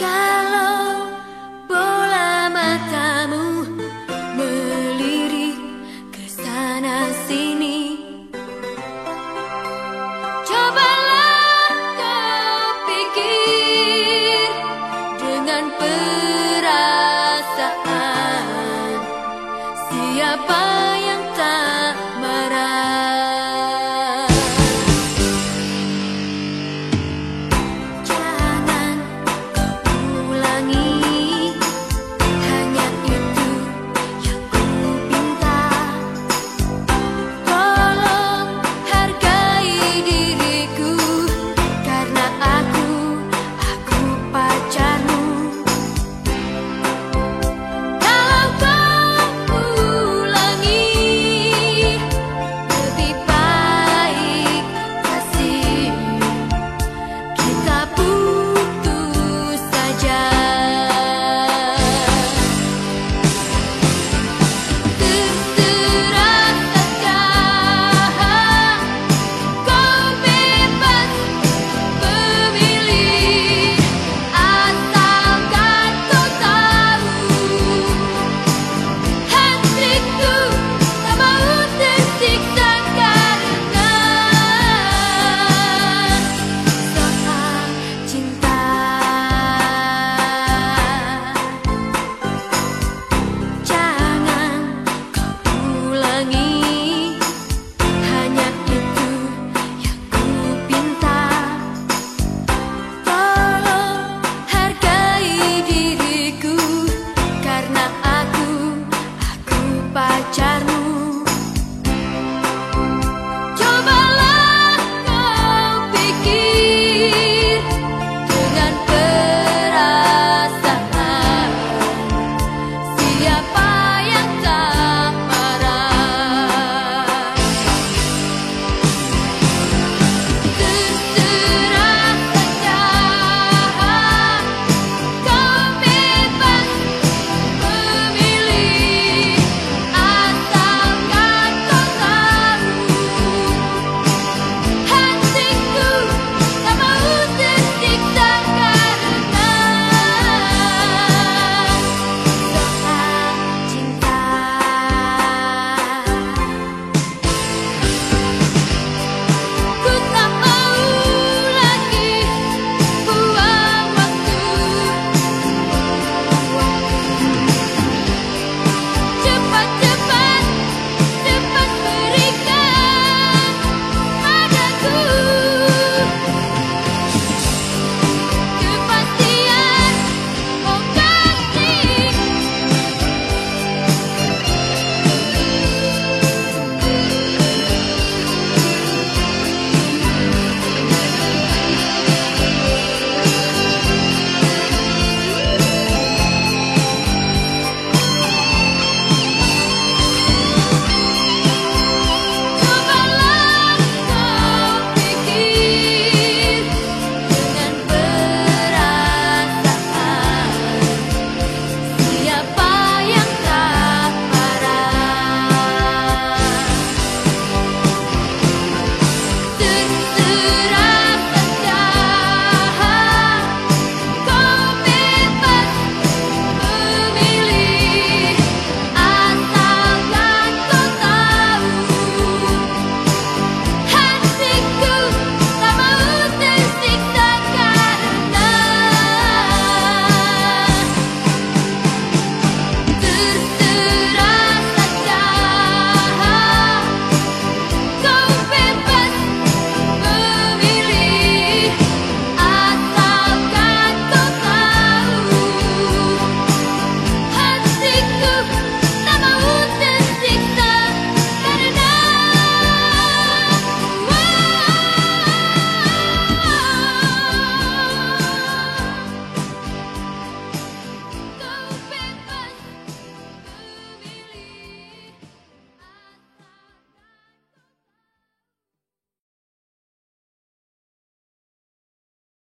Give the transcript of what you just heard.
Kalau bola matamu melirik ke sana sini Cobalah kau pikir dengan perasaan Siapa